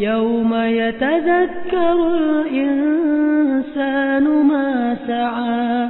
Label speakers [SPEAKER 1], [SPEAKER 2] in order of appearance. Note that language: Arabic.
[SPEAKER 1] يوم يتذكر الإنسان ما سعى